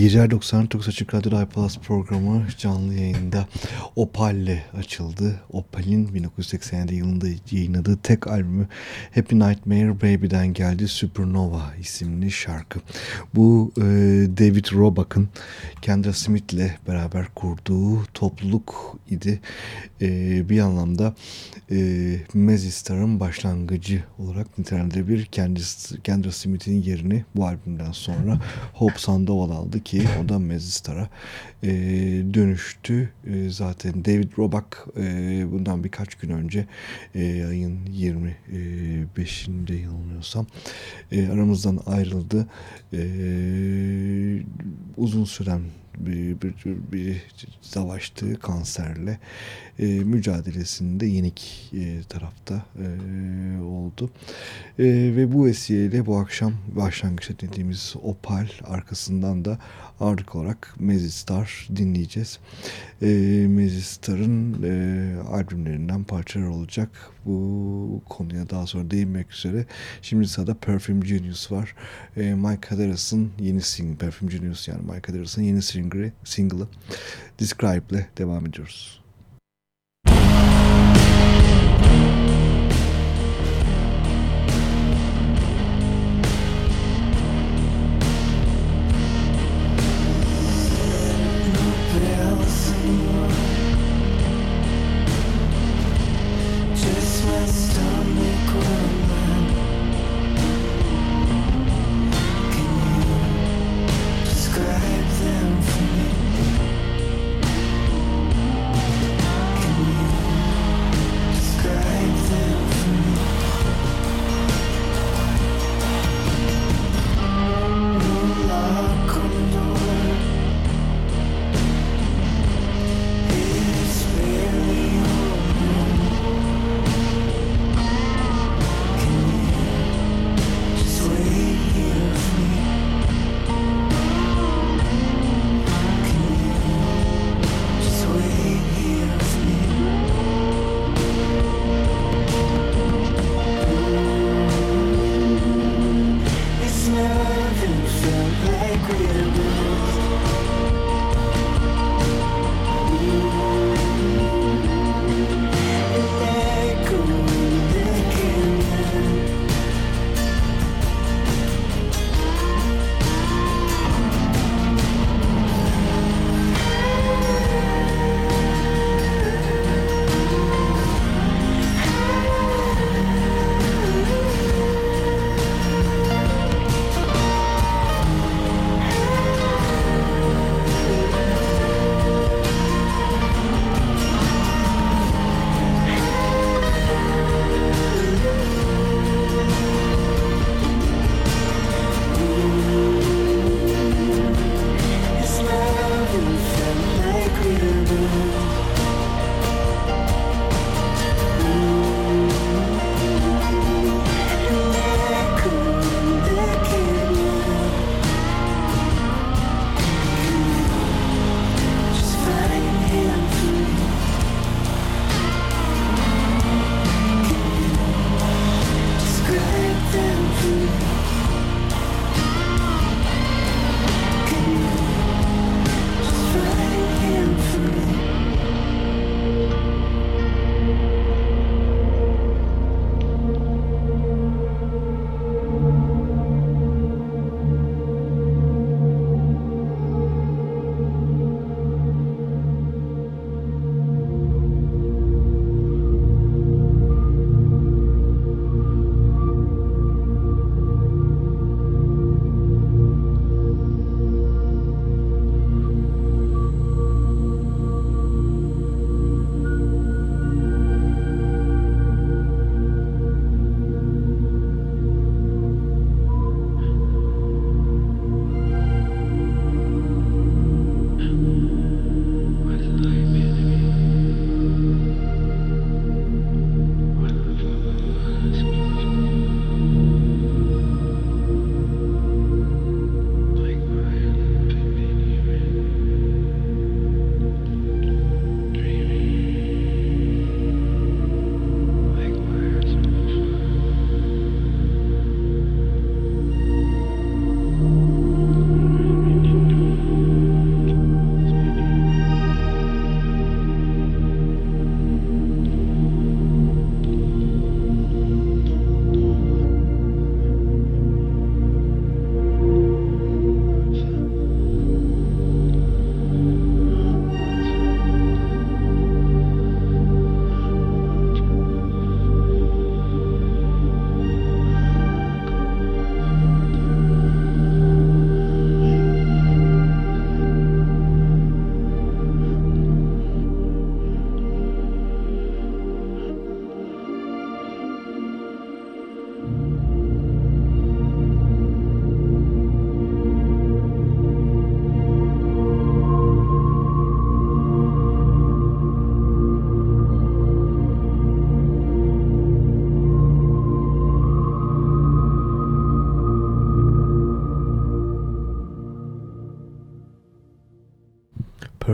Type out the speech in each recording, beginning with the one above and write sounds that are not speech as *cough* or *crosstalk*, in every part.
İyi geceler 99 Açık Radyo iPlus programı canlı yayında Opal'le açıldı. Opal'in 1987 yılında yayınladığı tek albümü Happy Nightmare Baby'den geldi Supernova isimli şarkı. Bu e, David Roebuck'ın Kendra Smith'le beraber kurduğu topluluk idi. E, bir anlamda e, Mezistar'ın başlangıcı olarak nitelendirilebilir. Kendisi, Kendra Smith'in yerini bu albümden sonra Hope Sandoval aldı ki o da Mezistar'a e, dönüştü. E, zaten David Roebuck e, bundan birkaç gün önce e, ayın 25'inde yanılmıyorsam e, aramızdan ayrıldı. E, uzun süren bir, bir, bir savaştığı kanserle e, mücadelesinde yenik e, tarafta e, oldu. E, ve bu vesileyle bu akşam başlangıçta dediğimiz Opal arkasından da ağırlık olarak Mezistar dinleyeceğiz. E, Mezistar'ın e, albümlerinden parçalar olacak. Bu konuya daha sonra değinmek üzere. Şimdi sırada Perfume Genius var. E, Mike Hadaras'ın yeni single, Perfume Genius yani Mike Hadaras'ın yeni single'ı Describe ile devam ediyoruz.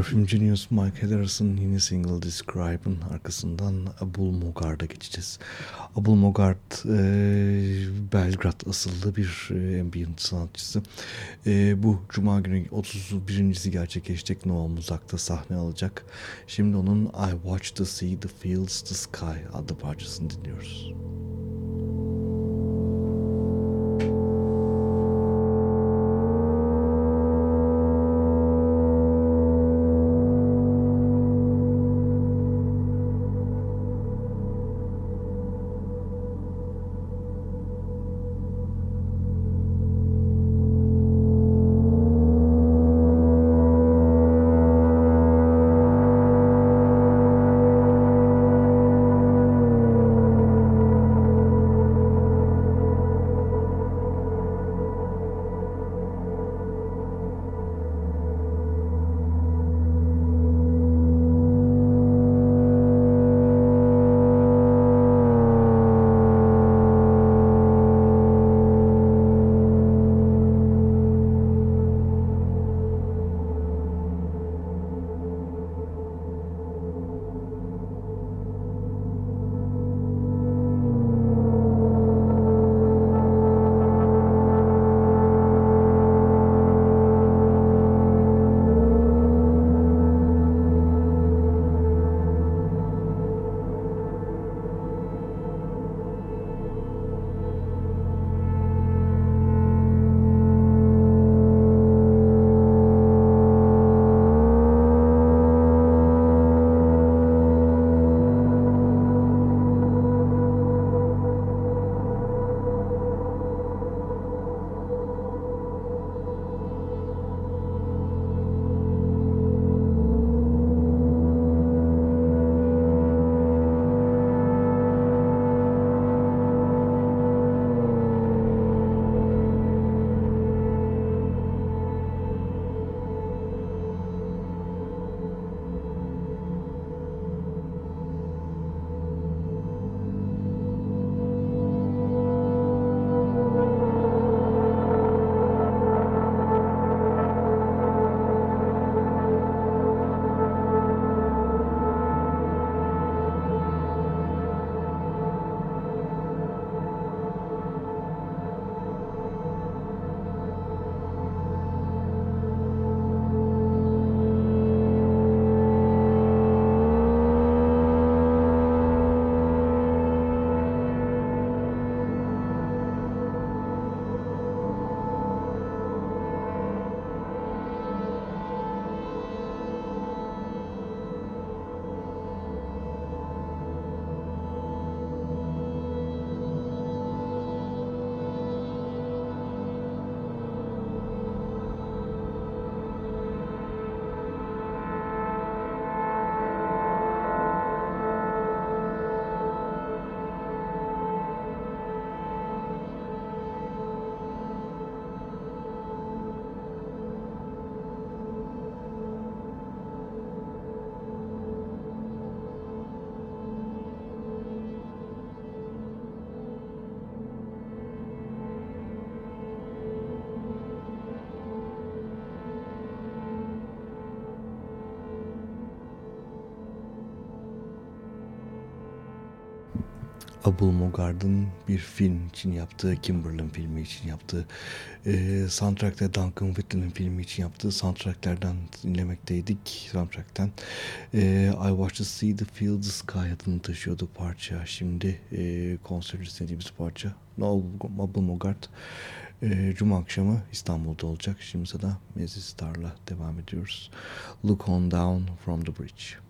Perfume Genius Mike Hedders'ın yeni single Describe'ın arkasından Abul Mogard'a geçeceğiz. Abul Mogard e, Belgrad asıllı bir e, ambient sanatçısı. E, bu Cuma günü 31.si gerçekleşecek Noah Muzak'ta sahne alacak. Şimdi onun I Watch the Sea, the Fields, the Sky adlı parçasını dinliyoruz. Abul Mogard'ın bir film için yaptığı, Kimberlin filmi için yaptığı, e, soundtrack'ta Duncan Whitney'nin filmi için yaptığı soundtrack'lerden dinlemekteydik. Soundtrack'ten e, I Watch the Sea, The Field, The Sky adını taşıyordu parça. Şimdi e, konser istediğimiz parça. Abul Mogard e, Cuma akşamı İstanbul'da olacak. Şimdi da Mezi Star'la devam ediyoruz. Look on down from the bridge.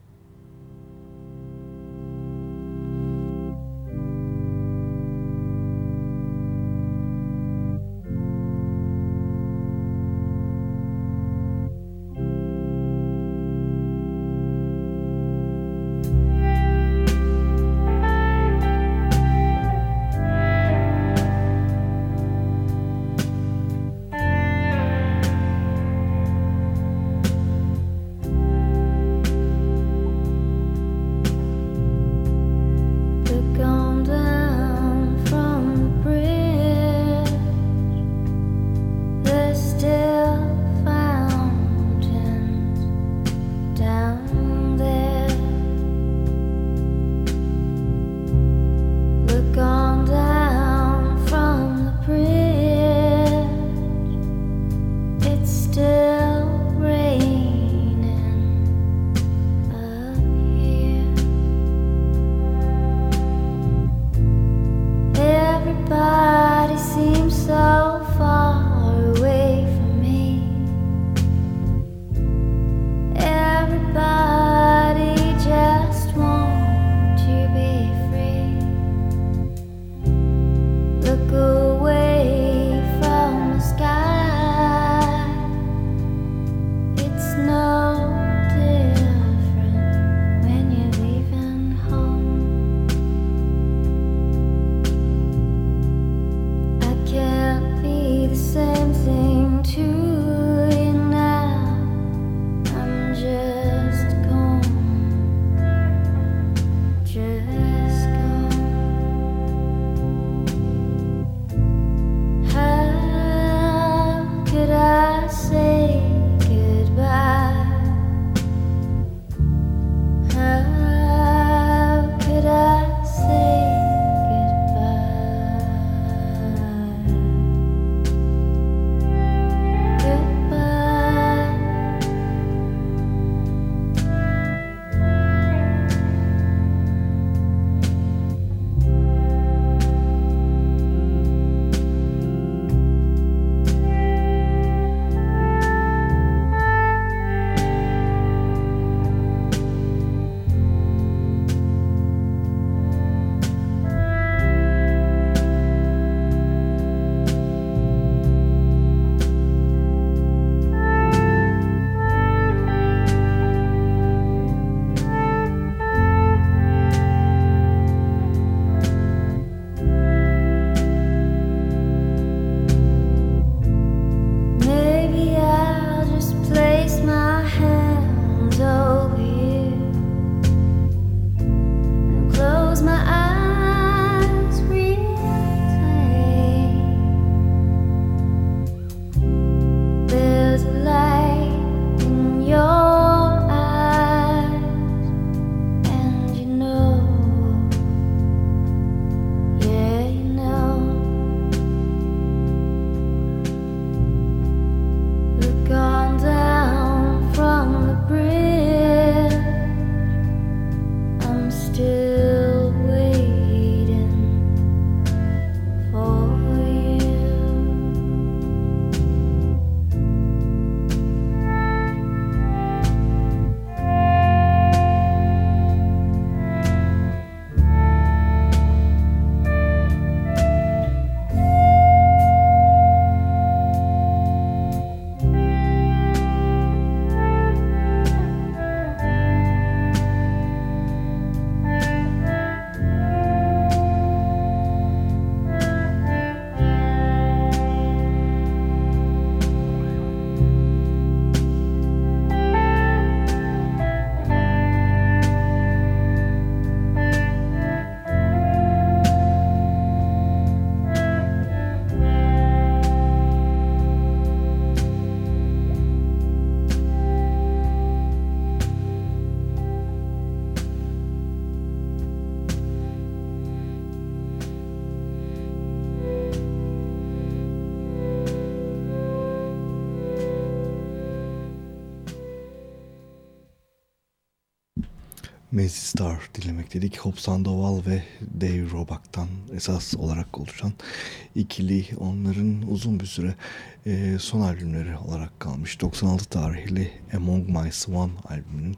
Mazy Star dinlemek dedik. Hope Sandoval ve Dave Roebuck'tan esas olarak oluşan ikili onların uzun bir süre e, son albümleri olarak kalmış. 96 tarihli Among My Swan albümünün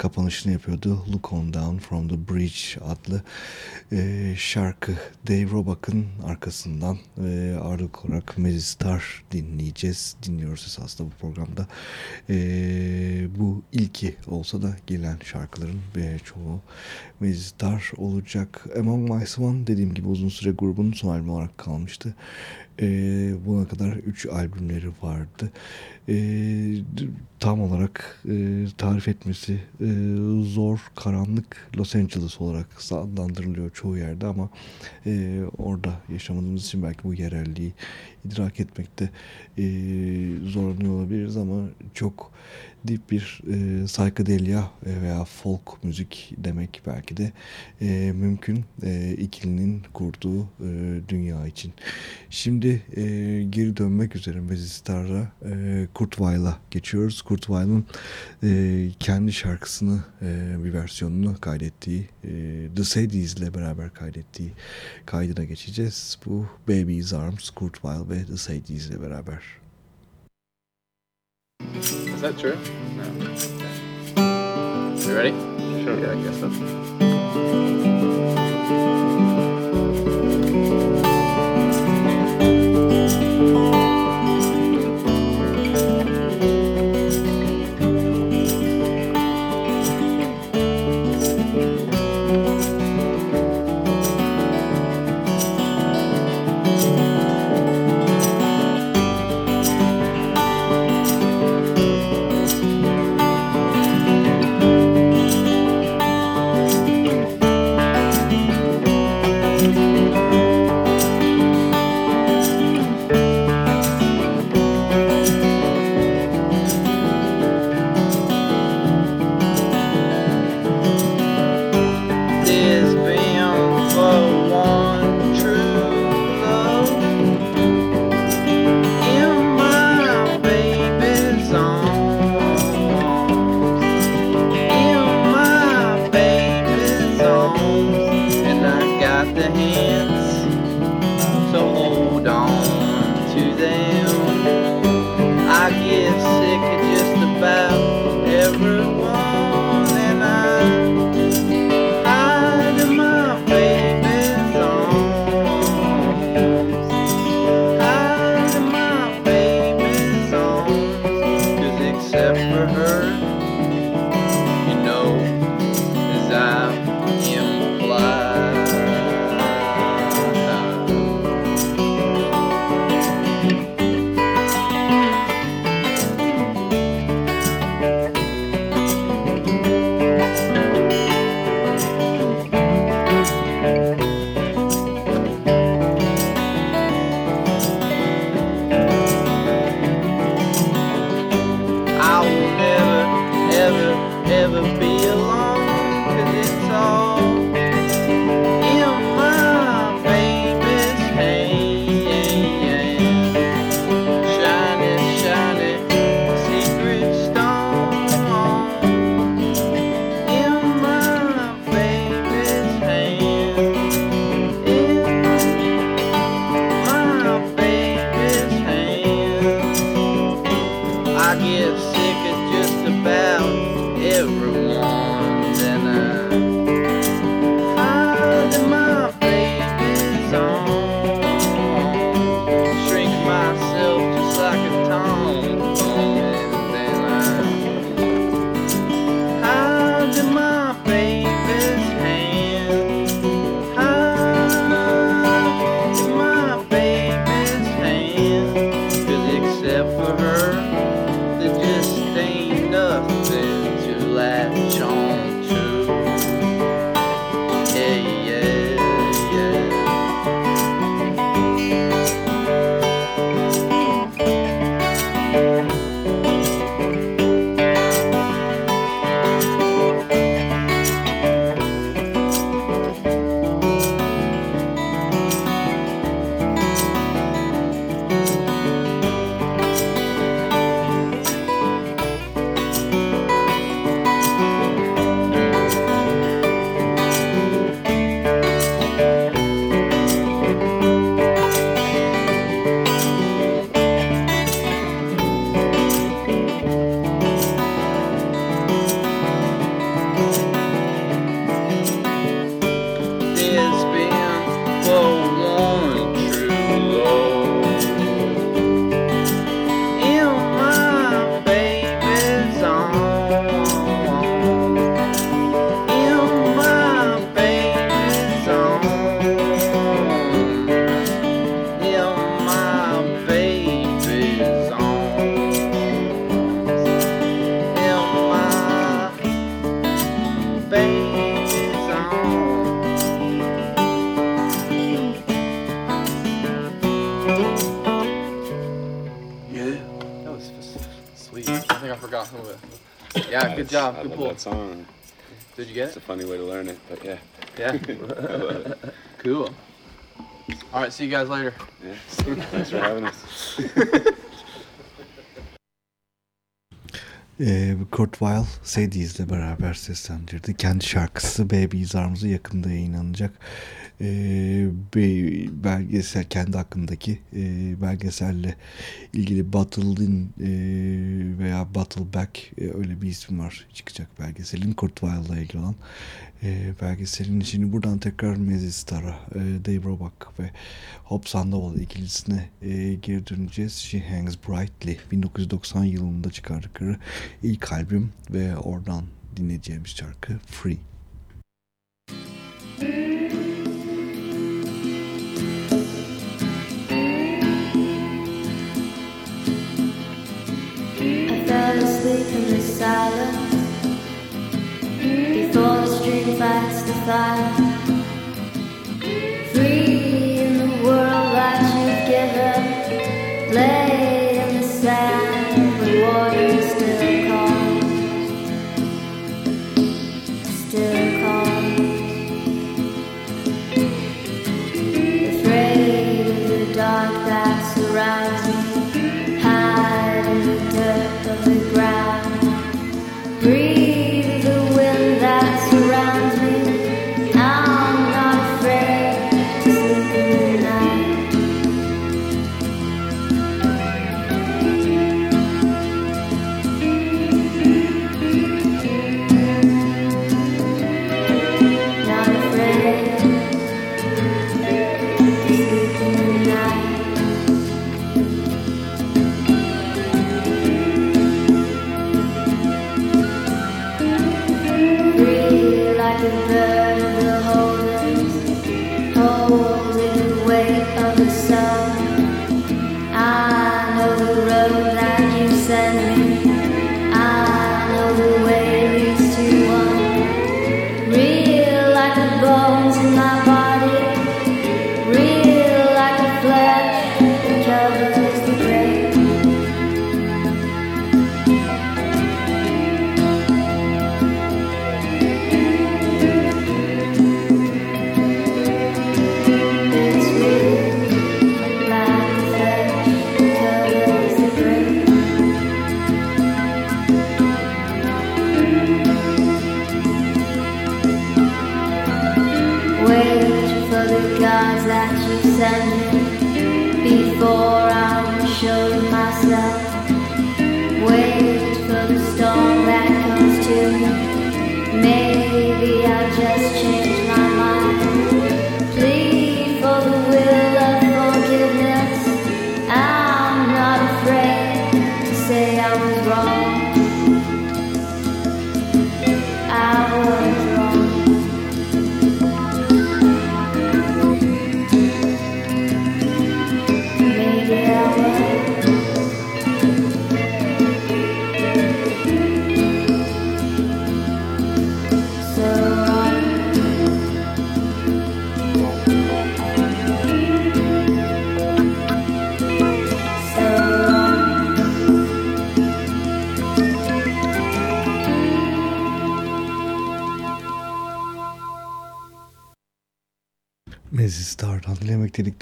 kapanışını yapıyordu. Look On Down From The Bridge adlı e, şarkı. Dave Roebuck'ın arkasından e, ağırlık olarak Mazy Star dinleyeceğiz. Dinliyoruz esasında bu programda. E, bu ilki olsa da gelen şarkıların ve çoğu Mazy Star olacak. Among My Swan dediğim gibi uzun süre grubun son albümü olarak kalmıştı. E, buna kadar 3 albümleri vardı. E, tam olarak e, tarif etmesi e, zor, karanlık Los Angeles olarak adlandırılıyor çoğu yerde ama e, orada yaşamadığımız için belki bu yerelliği idrak etmekte e, zorlanıyor olabiliriz ama çok dip bir e, psychedelia veya folk müzik demek belki de e, mümkün e, ikilinin kurduğu e, dünya için. Şimdi e, geri dönmek üzere Mezistar'a e, Kurt Weill'a geçiyoruz. Kurt Weill'ın e, kendi şarkısını e, bir versiyonunu kaydettiği e, The Sadies ile beraber kaydettiği kaydına geçeceğiz. Bu Baby's Arms, Kurt Weill ve The Sadies ile beraber. Is that true? No. You ready? Sure. Yeah, I guess so. Sick of just about everyone. Forgot some of it. Yeah, good job. I Good love pull. that song. Did you get it? It's a funny way to learn it, but yeah. Yeah. *laughs* I love it. *laughs* cool. All right, see you guys later. Yeah. Thanks for having us. *laughs* Ee, Kurt Weill Sadie's'le beraber seslendirdi. Kendi şarkısı Baby's Arms'ı yakında yayınlanacak. Bir belgesel kendi hakkındaki e, belgeselle ilgili Battle'in e, veya Battle Back e, öyle bir isim var çıkacak belgeselin Kurt Weill'la ilgili olan e, belgeselin içini buradan tekrar Mezi Star'a, e, Dave Roebuck ve Hope Sandoval ikilisine e, geri döneceğiz. She Hangs Brightly 1990 yılında çıkardıkları ilk albüm ve oradan dinleyeceğimiz şarkı Free. I silence before the street lights the fire.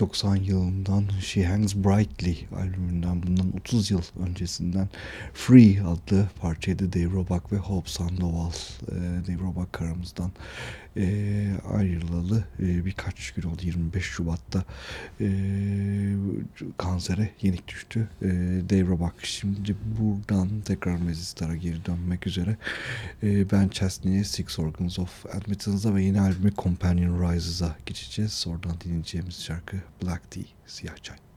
90 yılından She Hangs Brightly albümünden bundan 30 yıl öncesinden Free adlı parçaydı Dave Roebuck ve Hope Sandoval e, Dave Roebuck aramızdan e, ayrılalı e, birkaç gün oldu. 25 Şubat'ta e, kansere yenik düştü Dave Roebuck. Şimdi buradan tekrar Mezi Star'a geri dönmek üzere Ben Chesney'e Six Organs of Admittance'a ve yeni albümü Companion Rises'a geçeceğiz. Oradan dinleyeceğimiz şarkı Black Tea, Siyah Çay.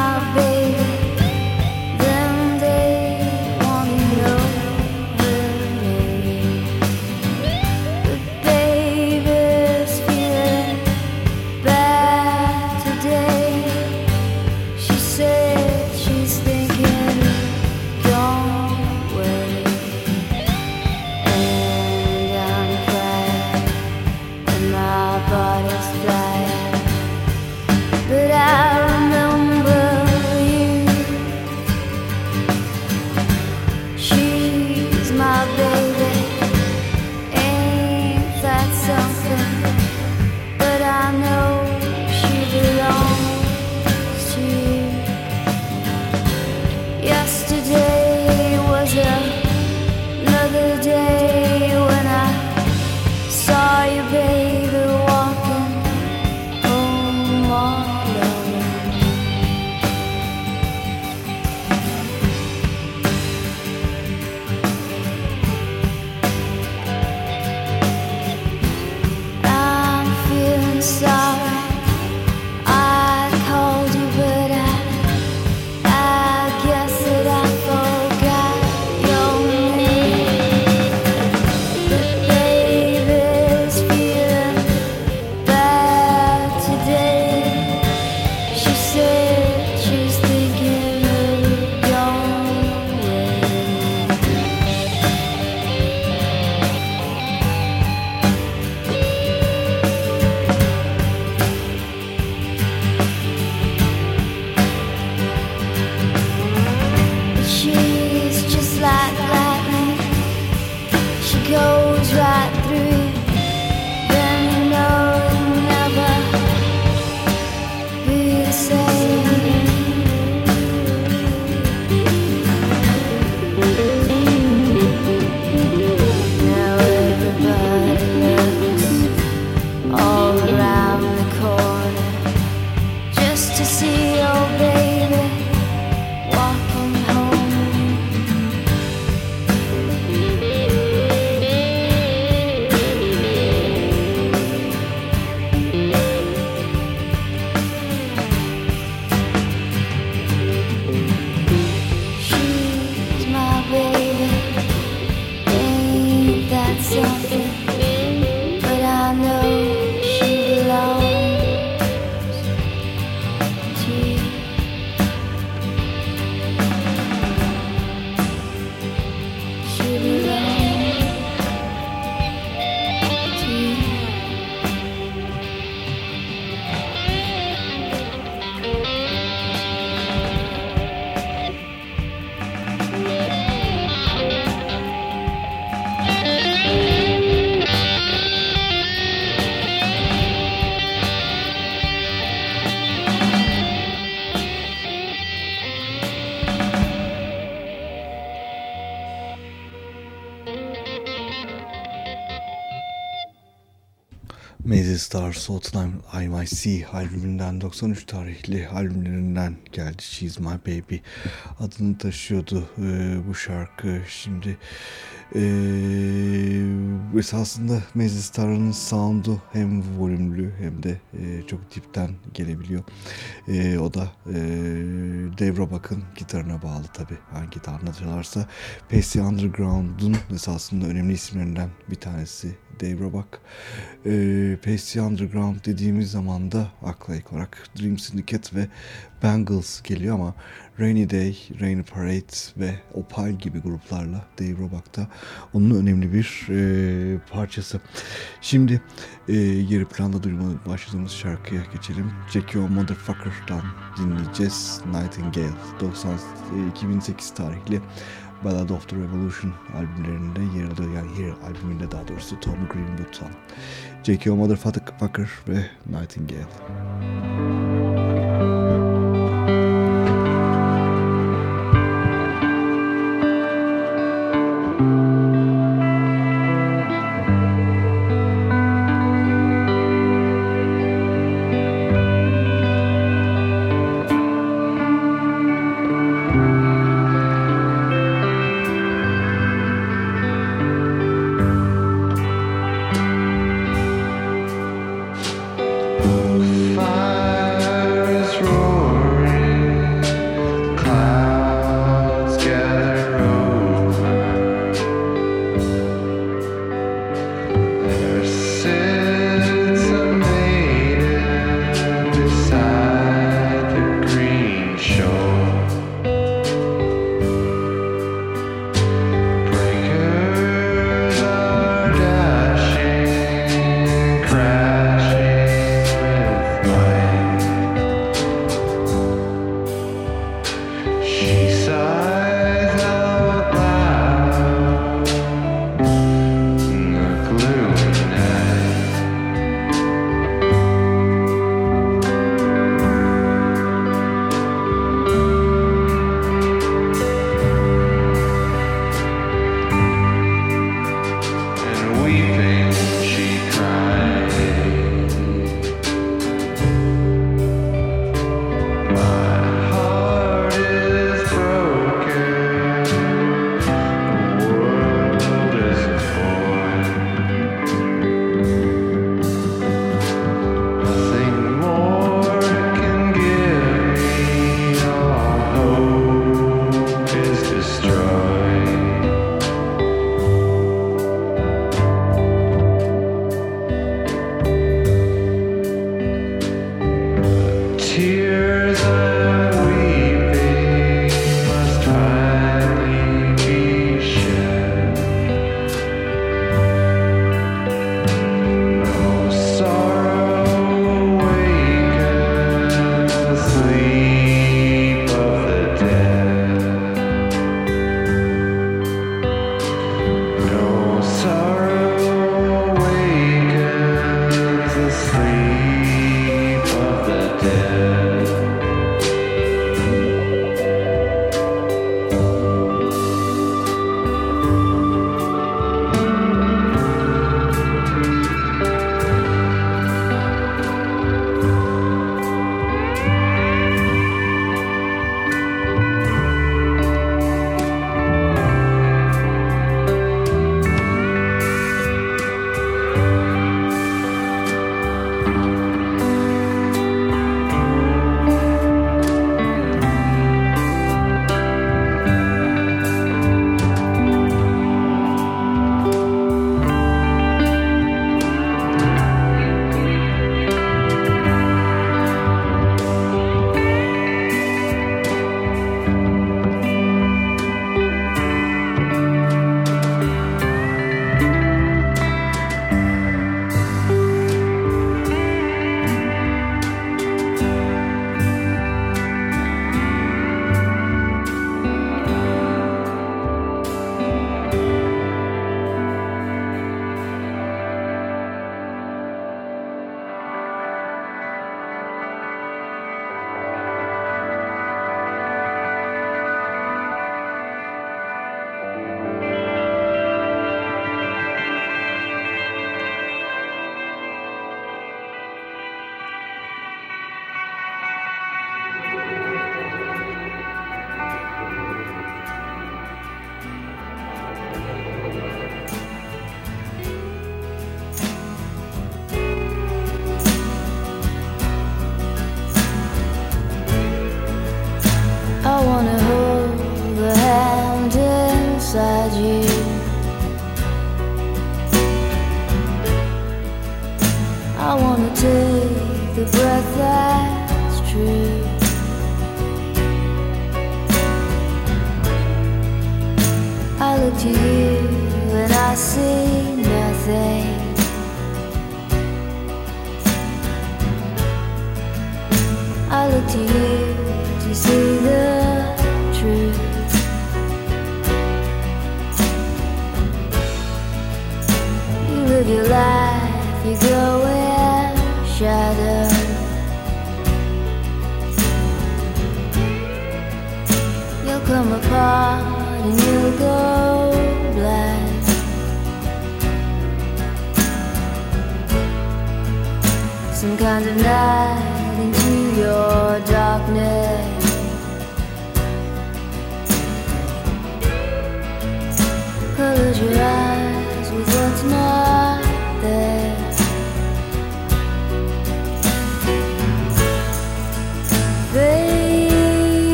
love. Time I Might See albümünden 93 tarihli albümlerinden geldi She's My Baby. Adını taşıyordu e, bu şarkı. Şimdi e, esasında Mazzy Star'ın sound'u hem volümlü hem de e, çok dipten gelebiliyor E, o da e, Dave Roebuck'ın gitarına bağlı tabi hangi gitarla çalarsa Pacey Underground'un esasında önemli isimlerinden bir tanesi Dave Roebuck. E, Pacey Underground dediğimiz zaman da akla ilk olarak Dream Syndicate ve Bangles geliyor ama Rainy Day, Rainy Parade ve Opal gibi gruplarla Dave Roebuck da onun önemli bir e, parçası. Şimdi e, geri planda duymaya başladığımız şarkıya geçelim. Jackie O Motherfucker'dan dinleyeceğiz. Nightingale 90, e, 2008 tarihli Ballad of the Revolution albümlerinde yer alıyor. Yani Here albümünde daha doğrusu Tom Greenwood'dan. O Motherfucker ve Nightingale. Fire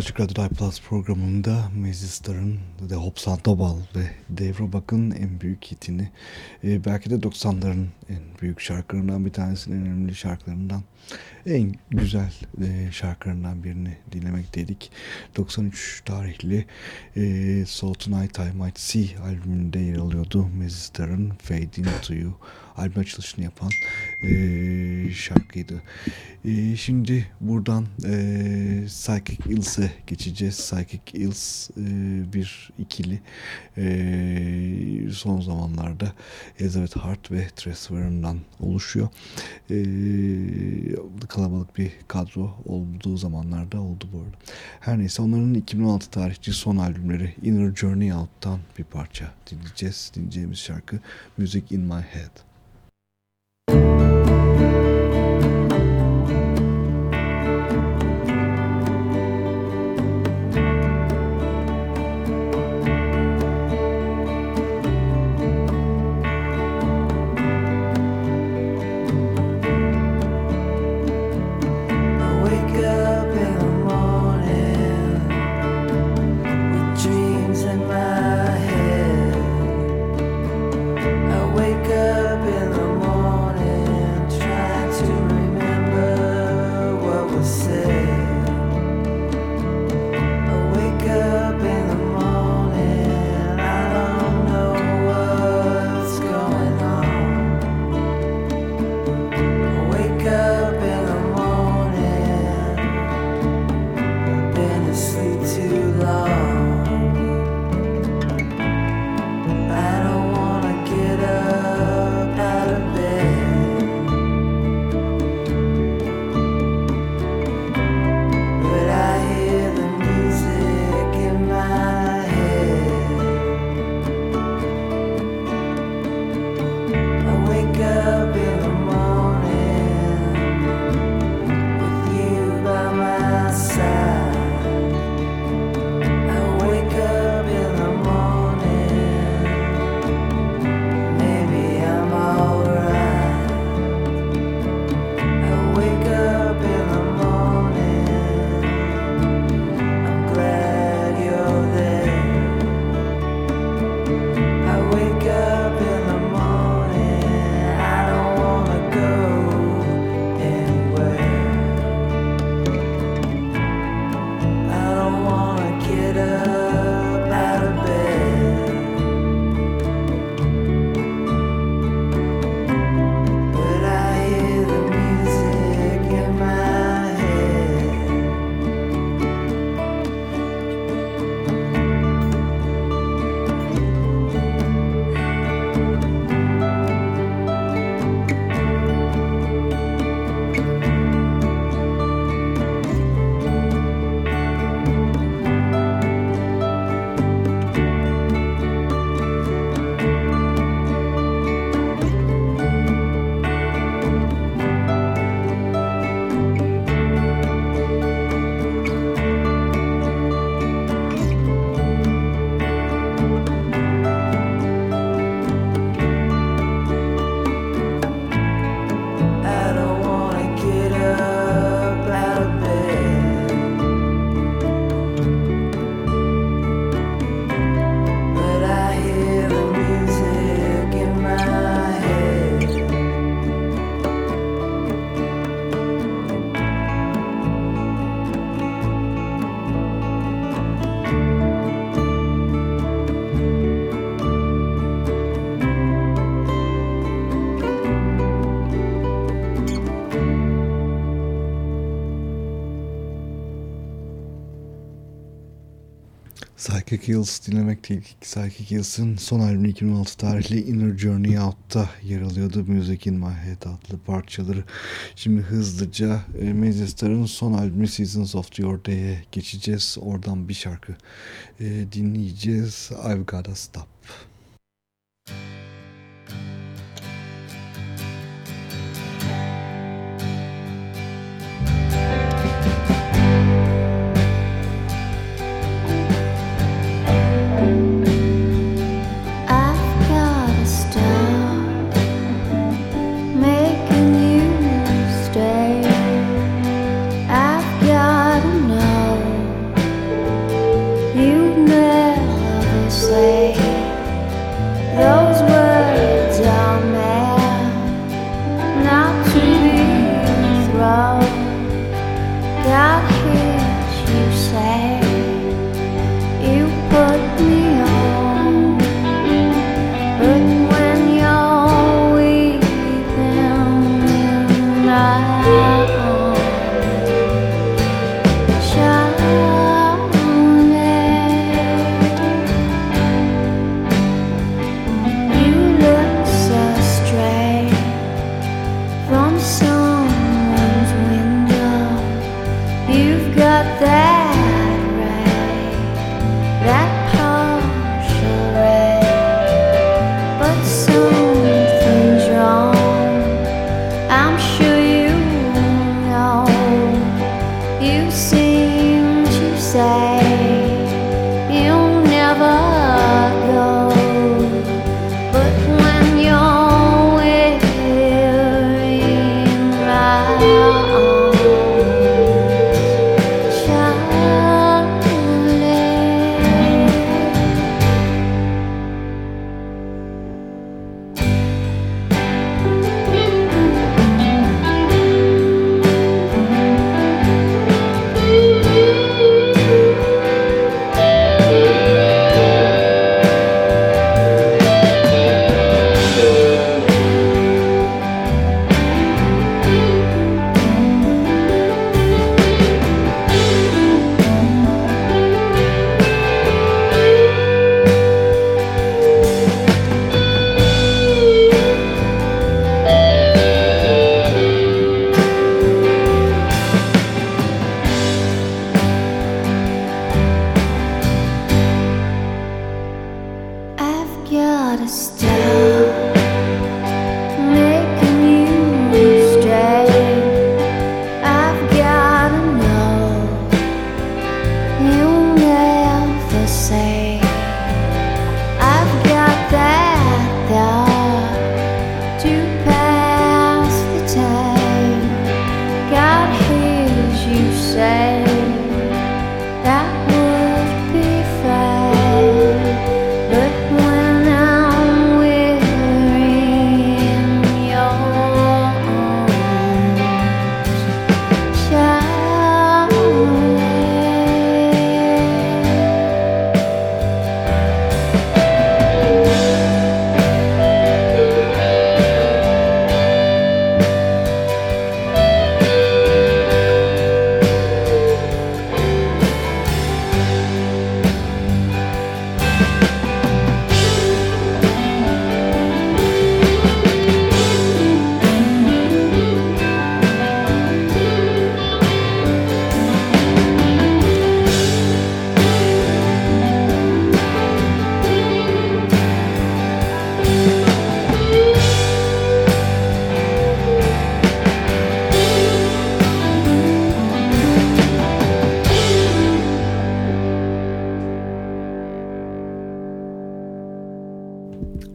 Açık Radyo Plus programında Maisie Star'ın The Hope Santobal ve Devro Bak'ın en büyük hitini e, belki de 90'ların en büyük şarkılarından bir tanesinin en önemli şarkılarından en güzel e, şarkılarından birini dinlemekteydik. 93 tarihli e, So Tonight I Might See albümünde yer alıyordu. Mezzy Star'ın Fade Into You albüm açılışını yapan e, şarkıydı. E, şimdi buradan e, Psychic Ills'e geçeceğiz. Psychic Ills e, bir ikili e, son zamanlarda Elizabeth Hart ve Tress Warren'dan oluşuyor. E, kalabalık bir kadro olduğu zamanlarda oldu bu arada. Her neyse onların 2016 tarihçi son albümleri Inner Journey Out'tan bir parça dinleyeceğiz. Dinleyeceğimiz şarkı Music in My Head. Hills dinlemekteydik. Psychic Hills'ın son albümü 2016 tarihli Inner Journey Out'ta yer alıyordu. Music in My Head adlı parçaları. Şimdi hızlıca e, Mazestar'ın son albümü Seasons of Your Day'e geçeceğiz. Oradan bir şarkı e, dinleyeceğiz. I've Gotta Stop.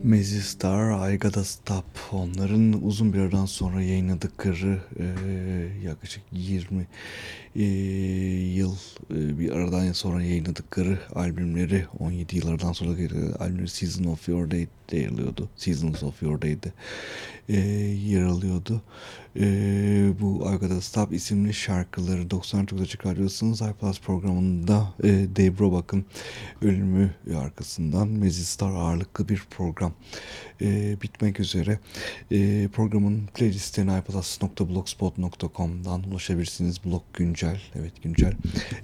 Mazzy Star, I Gotta Stop. Onların uzun bir aradan sonra yayınladıkları e, yaklaşık 20 e, yıl e, bir aradan sonra yayınladıkları albümleri 17 yıl aradan sonra. Albümleri Season of Your Day de yer. Seasons of Your Day'de e, yer alıyordu. E, bu Gotta Stop isimli şarkıları 99 Açık Radyosu'nun iPlus programında e, Dave Roebuck'ın ölümü arkasından Mazzy Star ağırlıklı bir program e, bitmek üzere. E, programın playlistlerine iPlus.blogspot.com'dan ulaşabilirsiniz. Blog güncel, evet güncel.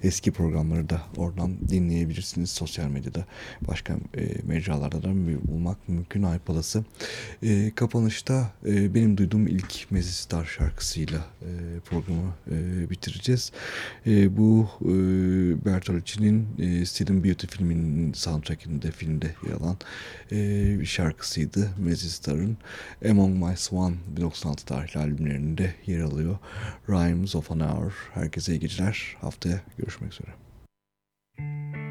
Eski programları da oradan dinleyebilirsiniz. Sosyal medyada, başka e, mecralarda da bulmak mümkün iPlus'ı. E, kapanışta e, benim duyduğum ilk Mazzy Star şarkısıyla e, programı e, bitireceğiz. E, bu e, Bertolucci'nin e, Steven Beauty filminin soundtrackinde filmde yer alan e, şarkısıydı. Mazzy Star'ın Among My Swan 96 tarihli albümlerinde yer alıyor. Rhymes of an Hour. Herkese iyi geceler. Haftaya görüşmek üzere. Cannot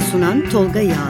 sunan Tolga Yağlı.